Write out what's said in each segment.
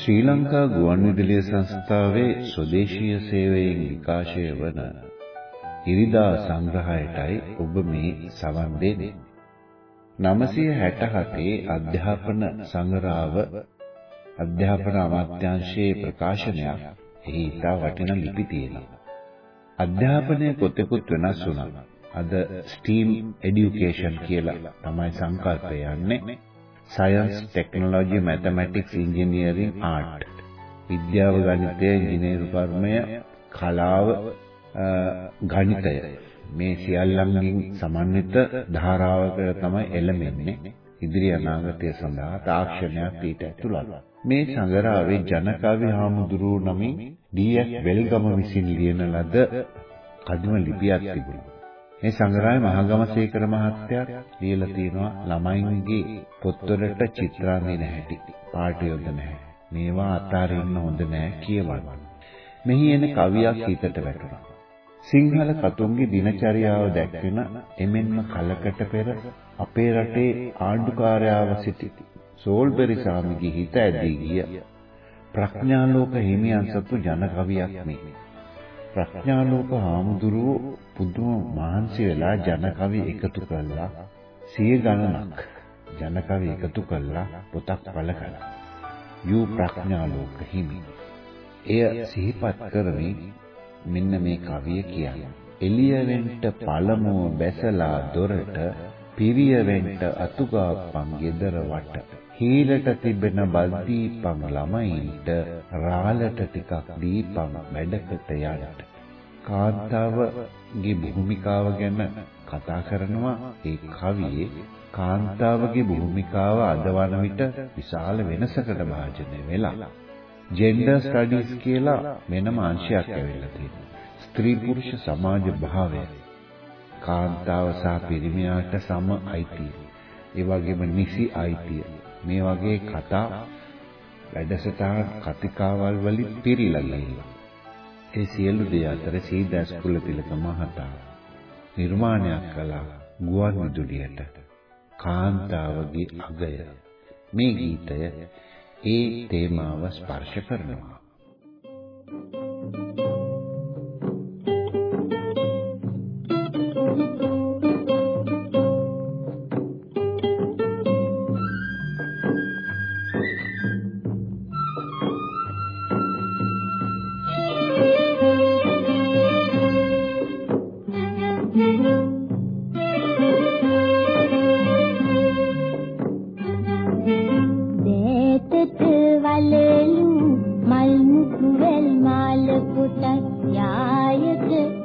ශ්‍රී ලංකා ගුවන්විදුලිය සංස්ථාවේ ස්වදේශීය සේවයෙන් විකාශය වන ඉරිදා සංග්‍රහයටයි ඔබ මේ සවන් දෙන්නේ. 967 අධ්‍යාපන සංග්‍රහව අධ්‍යාපන අමාත්‍යාංශයේ ප්‍රකාශනයක් එහි ඉතා වටිනා ලිපි තියෙනවා. අධ්‍යාපනය පොතෙකුත් වෙනස් වුණා. අද STEAM education කියලා තමයි සංකල්පය යන්නේ. Science technology mathematics engineering art විද්‍යාව ගණිතය ඉංජිනේරු කර්මය කලාව ගණිතය මේ සියල්ලන්ගෙන් සමන්විත ධාරාවකට තමයි එළමෙන්නේ ඉදිරි අනාගතය සඳහා තාක්ෂණයක් ඊට ඇතුළත්. මේ සංගරාවේ ජනකවි හාමුදුරුව නමින් ඩී.එෆ්. වෙල්ගම විසින් ලියන ලද කදිම ලිපියක් තිබුණා. මේ සංග්‍රහයේ මහගමසේකර මහත්තයා ලියලා තියෙනවා ළමයින්ගේ පොත්වලට චිත්‍රාංගන හැටි. පාට යොදන හැටි. මේවා අතාරින්න හොඳ නෑ කියවන්න. මෙහි එන කවියක් හිතට වැටුණා. සිංහල කතුන්ගේ දිනචරියාව දැක්වෙන එමෙන්ම කලකට පෙර අපේ රටේ ආණ්ඩුකාරයාව සිටි සෝල්බරි සාමිගේ හිත ඇදී ගිය ප්‍රඥාලෝක හිමියන් සතු ජන කවියක් මේ. ප්‍රඥාලෝක හාමුදුරුවෝ පුදුම මහන්සි වෙලා ජනකවි එකතු කළා. සිය ගණනක් ජනකවි එකතු කළා පොතක් පළ කළා. යූ ප්‍රඥාලෝක හිමි. එය සිහිපත් කරමින් මෙන්න මේ කවිය කියන්නේ. එළියවෙන්ට පළමුව බැසලා දොරට පිරියවෙන්ට අතුගාපන් ගෙදර වට. හීලට තිබෙන බල් දීපන් ළමයින්ට රාලට ටිකක් දීපන් වැඩකට යන්න කාන්තාවගේ භූමිකාව ගැන කතා කරනවා ඒ කවියේ කාන්තාවගේ භූමිකාව අද වන විට විශාල වෙනසකට භාජනය වෙලා ජෙන්ඩර් ස්ටඩීස් කියලා වෙනම අංශයක් ඇවිල්ලා තියෙනවා. ස්ත්‍රී පුරුෂ සමාජ භාවය කාන්තාව සහ පිරිමියාට සම අයිතිය. ඒ වගේම නිසි අයිතිය. මේ වගේ කතා වැඩසටහන් කතිකාවල් වලින් පිරීලා ගිහිල්ලා. ඒ සියලු දේ අතර සීදාස් කුලතිලක මහතා නිර්මාණයක් කළා ගුවන් විදුලියට කාන්තාවගේ අගය මේ ගීතය ඒ තේමාව ස්පර්ශ කරනවා Thank you. Father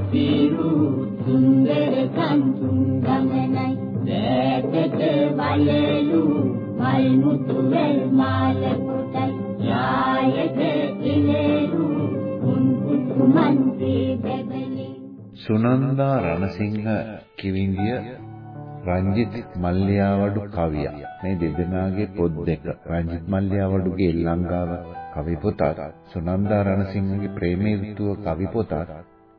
රුසිරු සුන්දර කන්තුන් ගමනයි දේතට වලලු මල් මුතු වෙල් මාල පුටයි යායට ඉලෙලු උන් කුසුමන් සීබබලි සුනන්දා රණසිංහ කිවිඳිය රංජිත් මල්ලියාවඩු කවිය. මේ දෙදෙනාගේ පොත් දෙක. රංජිත් මල්ලියාවඩුගේ ඊළංගාව කවි පොතත් සුනන්දා රණසිංහගේ ප්‍රේමයේ ඍතුව කවි පොතත්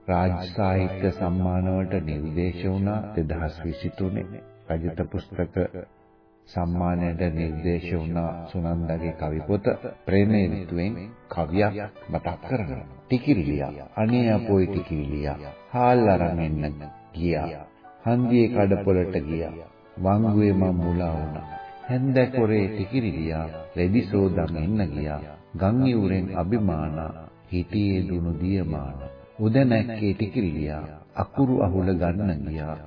රාජ්‍ය සාහිත්‍ය සම්මානවලට නිර්දේශ වුණා 2023 රජත පුස්තක සම්මානයට නිර්දේශ වුණා සුනන්දාගේ කවි පොත ප්‍රේමයේ ඍතුවෙන් කවියක් මතක් කරනවා. ටිකිරිලියා අනේ අපෝයි ටිකිරිලියා හාල් අරන් එන්න ගියා. හන්දියේ කඩපොලට ගියා. වංගුවේ මම මුලා වුණා. හැන්දකොරේ ටිකිරිලියා රෙදි සෝදන් එන්න ගියා. ගම් ඉවුරෙන් අභිමාන හිටියේ දුනු දියමාන. උදැනැක්කේ ටිකිරිලියා අකුරු අහුල ගන්න ගියා.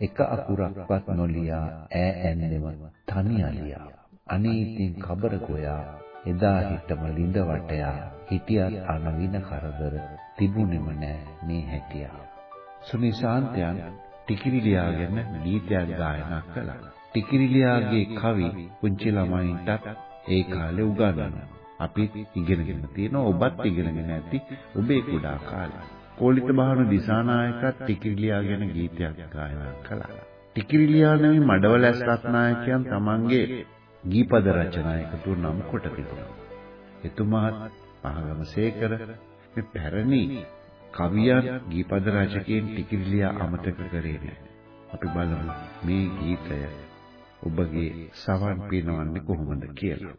එක අකුරක්වත් නොලියා ඈ ඇන්නෙම තනි අලියා. අනේ ඉතින් කබර ගෝයා එදා හිටම ලිඳ වටයා හිටියත් අනවින කරදර තිබුණෙම නෑ මේ හැටියා. සුනිසාන්තයන් ටිකිරිලියාගෙන ගීතයක් ගායනා කළා. ටිකිරිලියාගේ කවි පුංචි ළමයින්ටත් ඒ කාලේ උගන්වනවා. අපිත් ඉගෙනගෙන තියෙනවා ඔබත් ඉගෙනගෙන ඇති ඔබේ කුඩා කාලේ. කෝලිත බහන දිසානායකත් ටිකිරිලියාගෙන ගීතයක් ගායනා කළා. ටිකිරිලියා නෙමෙයි මඩවලැස් රත්නායකයන් තමන්ගේ ගීපද රචනා එකතු නම් කොට තිබුණා. එතුමාත් පහගම සේකර මේ පැරණි කවියන් ගීපද රචකයන් ටිකිරිලියා අමතක කරේ නැහැ. අපි බලමු මේ ගීතය ඔබගේ සවන් පිනවන්නේ කොහොමද කියලා.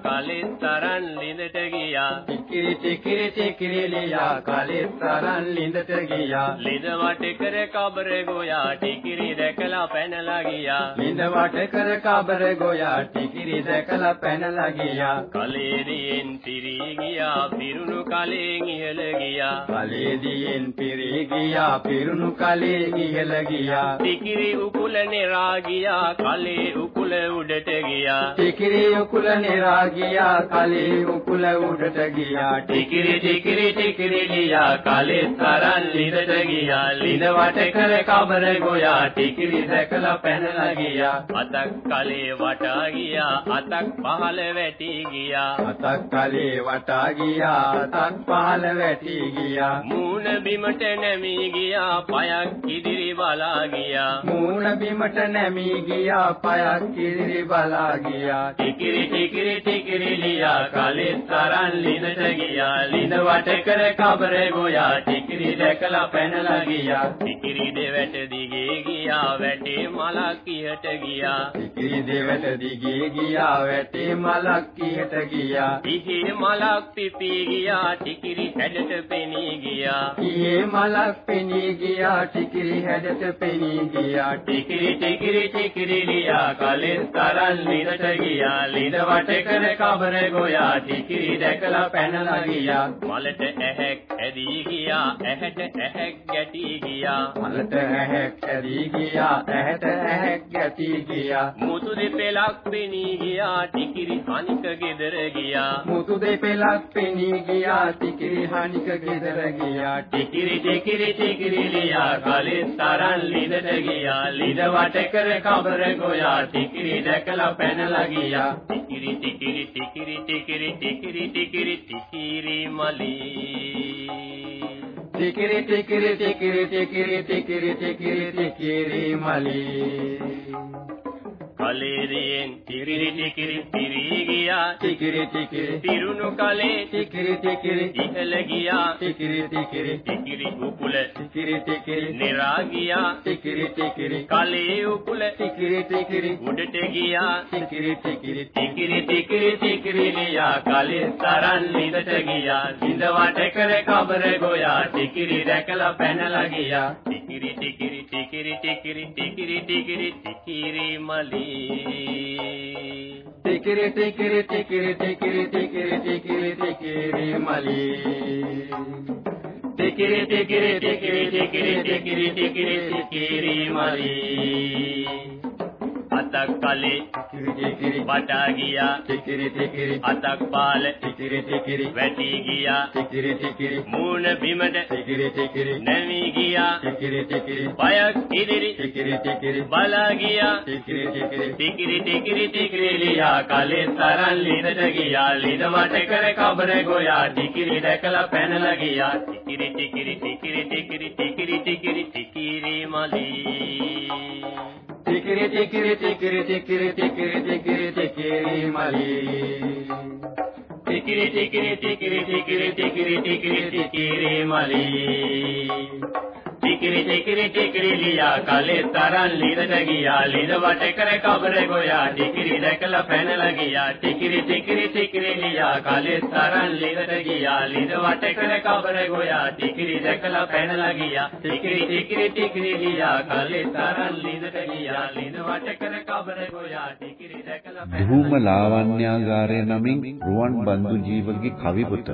කලින් තරන් ලිඳට ගියා. ටිකිරි ටිකිරි ටිකිරිලියා කලින් තරන් ලිඳට ගියා. ලිඳ වට කර කබර ගෝයා. ටිකිරි දැකලා පැනලා ගියා. ලිඳ වට කර කබර ගෝයා. ටිකිරි දැකලා පැනලා ගියා. කලේරියෙන් පිරී ගියා. පිරුණු කලෙන් ඉහළ ගියා. කලේදියෙන් පිරී ගියා. පිරුණු කලෙන් ඉහළ ගියා. ටිකිරි උකුල නෙරා ගියා. කලේ උකුල උඩට ගියා. ටිකිරි උකුල නෙරා ගියා. කලේ උකුල උඩට ගියා ටිකිරි ටිකිරි ටිකිරි ලියා කලේ තරන් ලිඳට ගියා ලිඳ වට කර කබර ගෝයා ටිකිරි දැකලා පැනලා ගියා. අතක් කලේ වටා ගියා අතක් පහළ වැටි ගියා. අතක් කලේ වටා ගියා අතක් පහළ වැටි ගියා. මූණ බිමට නැමී ගියා පයක් ඉදිරි බලා ගියා. මූණ බිමට නැමී ගියා පයක් ඉදිරි බලා ගියා. ටිකිරි ටිකිරි ටිකිරි ලියා කලේ තරන් ලිඳට ගියා ලිඳ වට කර කබර ගෝයා ටිකිරි දැකලා පැනලා ගියා ටිකිරි දෙවැට දිගේ ගියා වැටේ මලක් ඉහට ගියා ටිකිරි දෙවට දිගේ ගියා වැටේ මලක් ඉහට ගියා ඉහි මලක් පිපී ගියා ටිකිරි හැඩට පෙනී ගියා ඊයේ මලක් පෙනී ගියා ටිකිරි හැඩට පෙනී ගියා ටිකිරි ටිකිරි ටිකිරි ලියා කලෙස් තරන් ලිඳට ගියා ලිඳ වට කර කබර ගෝයා ටිකිරි දැකලා පැනලා ගියා මලට ඇහැක් ඇදී ගියා ඇහැට ඇහැක් ගැටී ගියා මලට ඇහැක් ඇදී ගියා ඇහැට ඇහැක් ගැටි ගියා මුතු දෙපෙලක් පෙනී ගියා ටිකිරි හනික ගෙදර ගියා මුතු දෙපෙලක් පෙනී ගියා ටිකිරි හනික ගෙදර ගියා ටිකිරි ටිකිරි ටිකිරි ලියා කලෙස් තරන් ලිඳට ගියා ලිඳ වට කර කබර ගෝයා ටිකිරි දැකලා පැනලා ගියා ටිකිරි ටිකිරි ටිකිරි ටිකිරි ටිකිරි ටිකිරි ටිකිරි මලී ටිකිරි ටිකිරි ටිකිරි ටිකිරි ටිකිරි ටිකිරි ටිකිරි මලී කලේරියෙන් තිරිරි ටිකිරි පිරී ගියා. ටිකිරි ටිකිරි. පිරුණු කලේ ටිකිරි ටිකිරි. ඉහළ ගියා. ටිකිරි ටිකිරි. ටිකිරි උකුල ටිකිරි ටිකිරි. නිරා ගියා. ටිකිරි ටිකිරි. කලේ උකුල ටිකිරි ටිකිරි. උඩට ගියා. ටිකිරි ටිකිරි. ටිකිරි ටිකිරි ටිකිරි ලියා කලේ තරන් ලිඳට ගියා. ලිඳ වට කර කබර ගෝයා. ටිකිරි දැකලා පැනලා ගියා టికిరి టికిరి టికిరి టికిరి టికిరి టికిరి టికిరి మలి టికిరి టికిరి టికిరి టికిరి టికిరి టికిరి టికిరి మలి టికిరి టికిరి టికిరి టికిరి టికిరి టికిరి టికిరి మలి අතක් කලේ වටා ගියා. ටිකිරි ටිකිරි අතක් පාල ටිකිරි ටිකිරි වැටි ගියා. ටිකිරි ටිකිරි මූණ බිමට ටිකිරි ටිකිරි නැමි ගියා. ටිකිරි ටිකිරි බයක් ඉදිරි ටිකිරි ටිකිරි බලා ගියා. ටිකිරි ටිකිරි ටිකිරි ටිකිරි ටිකිරි ලියා කලේ තරන් ලිඳට ගියා. ලිඳ මට කර කබර ගෝයා. ටිකිරි දැකලා පැනලා ගියා. ටිකිරි ටිකිරි ටිකිරි ටිකිරි ටිකිරි ටිකිරි ටිකිරි මලී. ටිකිරි ටිකිරි ටිකිරි ටිකිරි ටිකිරි ටිකිරි ටිකිරි මලී ටිකිරි ටිකිරි ටිකිරි ටිකිරි ටිකිරි ටිකිරි ටිකිරි මලී ටිකිරි ටිකිරි ටිකිරි ලියා කලේ තරන් ලිඳට ගියා ලිඳ වට කර කබර ගෝයා ටිකිරි දැකලා පැනලා ගියා ටිකිරි ටිකිරි ටිකිරි ලියා කලේ තරන් ලිඳට ගියා ලිඳ වට කර කබර ගෝයා ටිකිරි දැකලා පැනලා ගියා ටිකිරි ටිකිරි ටිකිරි ලියා කලේ තරන් ලිඳට ගියා ලිඳ වට කර කබර ගෝයා ටිකිරි දැකලා ධූම ලාවන්‍යාගාරය නමින් රුවන් බන්දු ජීවගේ කවි පොත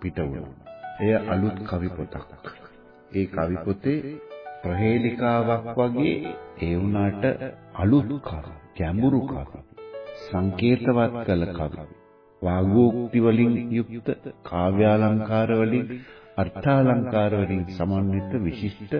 පිට වුණා. එය අලුත් කවි පොතක්. ඒ කවි පොතේ ප්‍රහේලිකාවක් වගේ ඒ වුණාට අලුත් කවි, ගැඹුරු කවි, සංකේතවත් කළ කවි, වාගෝක්ති වලින් යුක්ත කාව්‍යාලංකාර වලින් අර්ථාලංකාර වලින් සමන්විත විශිෂ්ට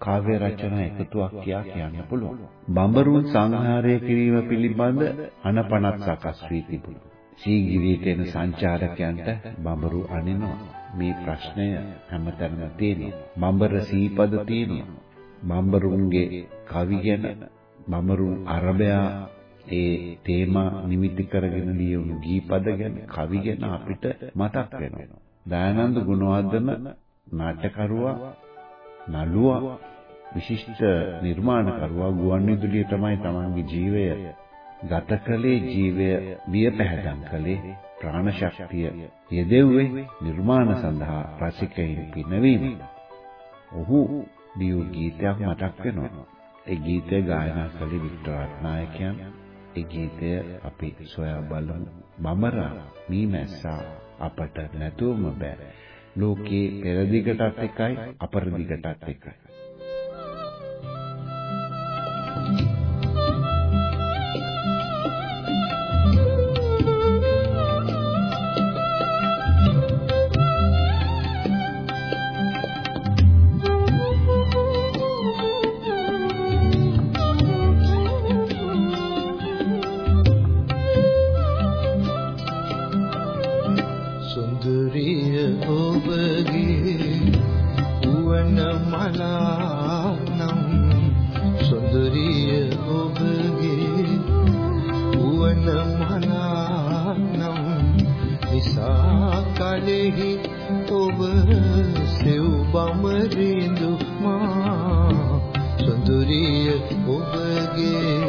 කාව්‍ය රචනා එකතුවක් කියා කියන්න පුළුවන්. බඹරුන් සංහාරය කිරීම පිළිබඳ අනපනත් සකස් වී තිබුණා. සීගිරියට එන සංචාරකයන්ට බඹරු අනිනවා. මේ ප්‍රශ්නය හැමතැනම තියෙනවා. බඹර සීපද තියෙනවා. බඹරුන්ගේ කවි ගැන බඹරුන් අරබයා ඒ තේමා නිමිති කරගෙන ලියවුණු ගීපද ගැන කවි ගැන අපිට මතක් වෙනවා. දයානන්ද ගුණවර්ධන නාට්‍යකරුවා නළුවා විශිෂ්ට නිර්මාණකරුවා ගුවන්විදුලිය තමයි තමන්ගේ ජීවය ගත කළේ ජීවය විය පැහැදම් කළේ ප්‍රාණ ශක්තිය යෙදෙව්වේ නිර්මාණ සඳහා රසිකයින් පිනවීම. ඔහු ලියූ ගීතයක් මතක් වෙනවා. ඒ ගීතය ගායනා කළේ වික්ටර් රත්නායකයන්. ඒ ගීතය අපි සොයා බලමු. බමරා මීමැස්සා අපට නැතුවම බෑ. ලෝකේ පෙරදිගටත් එකයි අපරදිගටත් එකයි. උවන මලානම් සුන්දරිය ඔබගේ උවන මලානම් නිසා කලෙහි ඔබ සෙව් බමරිඳු මා සුන්දරිය ඔබගේ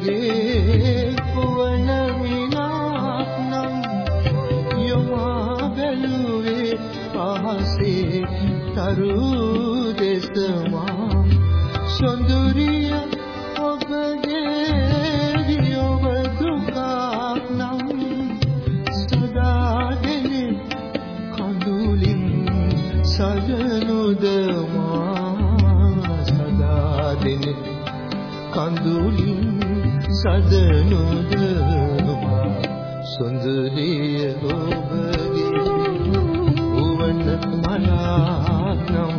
ඔබගේ පුවන විනාක් නම් යොමා බැලුවේ අහසේ තරු දෙසමා සොඳුරිය ඔබගේ ඔබ දුකක් නම් සදා දෙනෙ කඳුලින් සදනුද මා සදා දෙනෙ කඳුලින් සදනුද මා සුන්දරිය ඔබගේ. උවන මනානම්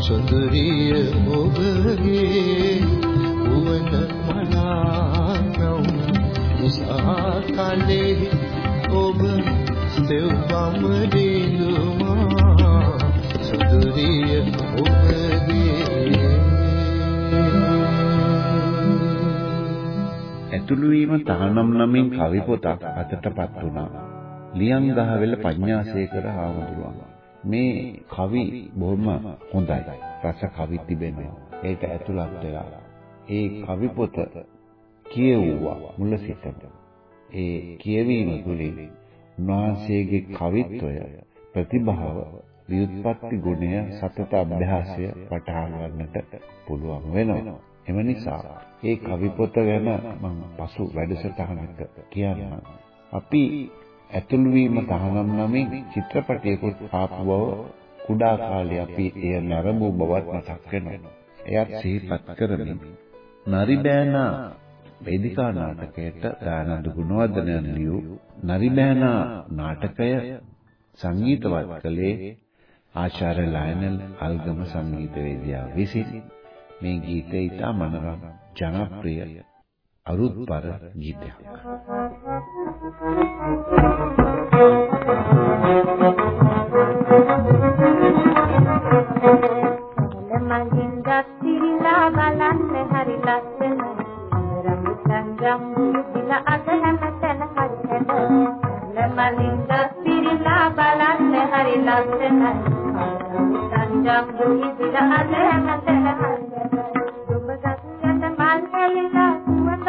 සුන්දරිය ඔබගේ. උවන මනානම් උසා කලේ ඔබ සෙව්වම දිනුමා. සුන්දරිය ඔබගේ. ඇතුළු වීම තහනම් නමින් කවි පොතක් අතටපත් වුණා. ලියන් ගහවෙල පඤ්ඤාසේකර හාමුදුරුවන්. මේ කවි බොහොම හොඳයි. රස කවි තිබෙනවා. ඒක ඇතුළත් වෙලා. ඒ කවි පොත කියෙව්වා මුල සිටම. ඒ කියවීම තුළින් උන්වහන්සේගේ කවිත්වය ප්‍රතිභාව ව්‍යුත්පත්ති ගුණය සතත අභ්‍යාසය වටහා ගන්නට පුළුවන් වෙනවා. එම නිසා ඒ කවි පොත ගැන මම පසු වැඩසටහනක කියන්නම්. අපි ඇතුළු වීම තහනම් නමින් චිත්‍රපටයකට ආපු බව කුඩා කාලේ අපි එය නරඹු බවත් මතක් වෙනවා. එයත් සිහිපත් කරමින් නරිබෑනා වේදිකා නාටකයට දානන්ද ගුණවර්ධනයන් ලියූ නරිබෑනා නාටකය සංගීතවත් කළේ ආචාර්ය ලයනල් අල්ගම සංගීතවේදියා විසින් මේ ගීතය ඉතා මනරම් ජනප්‍රිය අරුත්පර ගීතයක්. මගින් ගස්තිරිලා බලන්න හරි ලස්සනයි. අමරම් සංගම් දිලා අද හැමතැන හරි මලින් ගස්තිරිලා බලන්න හරි ලස්සනයි. අමරම් සංගම් දිලා අද හැමතැන හරි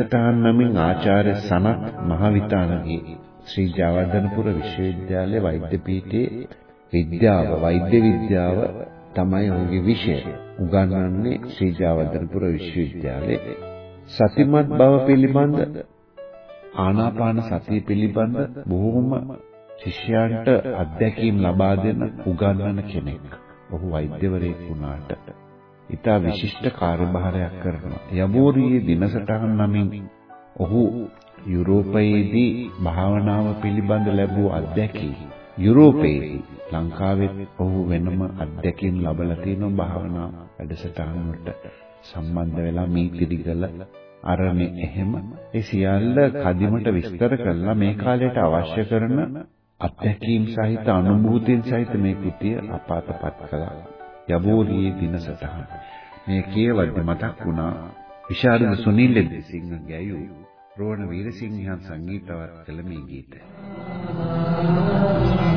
දිනසටහන් නමින් ආචාර්ය සනත් මහවිතානගේ ශ්‍රී ජයවර්ධනපුර විශ්වවිද්‍යාලයේ වෛද්‍ය පීඨයේ විද්‍යාව වෛද්‍ය විද්‍යාව තමයි ඔහුගේ විෂය. උගන්වන්නේ ශ්‍රී ජයවර්ධනපුර විශ්වවිද්‍යාලයේ සතිමත් බව පිළිබඳ ආනාපාන සතිය පිළිබඳ බොහෝම ශිෂ්‍යයන්ට අත්දැකීම් ලබා දෙන උගන්වන කෙනෙක්. ඔහු වෛද්‍යවරයෙක් වුණාට ඉතා විශිෂ්ට කාර්යභාරයක් කරනවා. යබෝරියේ දිනසටහන් නමින් ඔහු යුරෝපයේදී භාවනාව පිළිබඳ ලැබූ අත්දැකීම් යුරෝපයේදී ලංකාවෙත් ඔහු වෙනම අත්දැකීම් ලබලා තියෙන භාවනා වැඩසටහන් වලට සම්බන්ධ වෙලා මේ පිළිගල අරනේ එහෙම ඒ සියල්ල කදිමට විස්තර කරලා මේ කාලයට අවශ්‍ය කරන අත්දැකීම් සහිත අනුභූතින් සහිත මේ කෘතිය අපාතපත් කළා. යබෝරියේ දිනසටහන. මේ කියවද්දි මතක් වුණා විශාරද සුනිල් දෙසිංහ ගැයූ රෝණ වීරසිංහයන් සංගීතවත් කළ මේ ගීතය. කොතලින්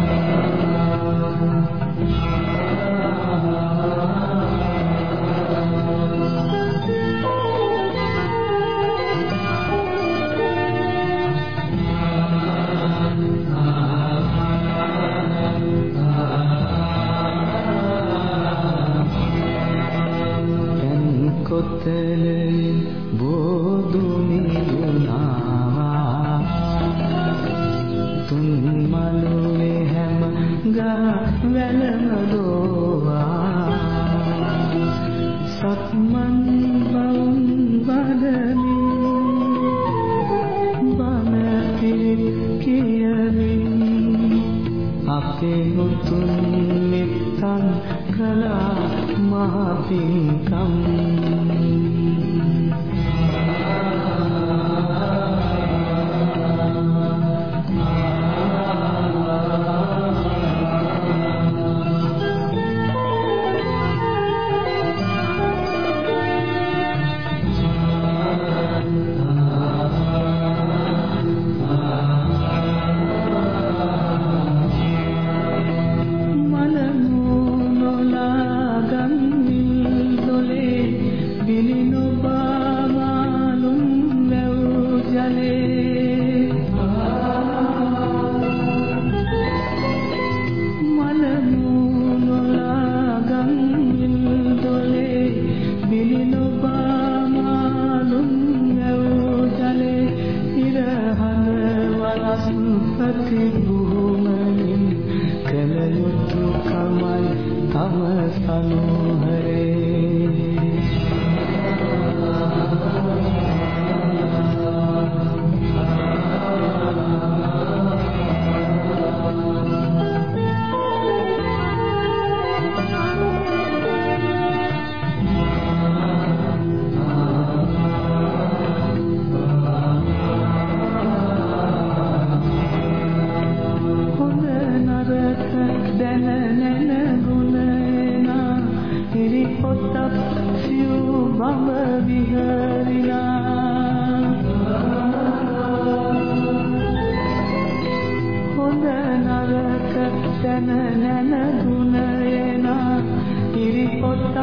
පුහුමනින් කළ යුතු කමයි තම සනුහරේ ගැන ගුණ එනා කිරි පොත්තක්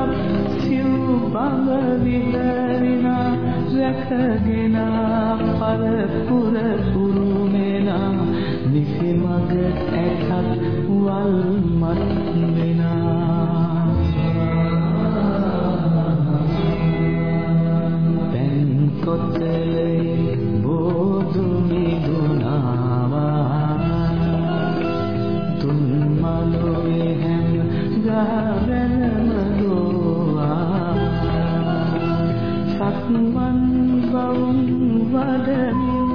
සිව් බඹ විලවිනා රැකගෙන පරපුර පුරුමෙනා නිසි මඟ ඇතත් වල් මත් වෙනා. දැන් කොතලේ වන් බවුන් වඩමින්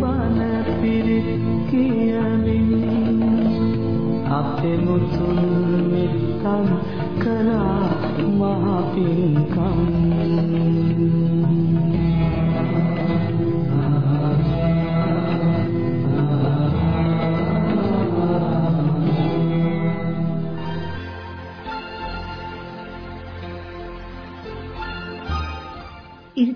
බන පිරිත් කියමින් අපේ මුතුන් මිත්තන් කරා මහ පින්කම්.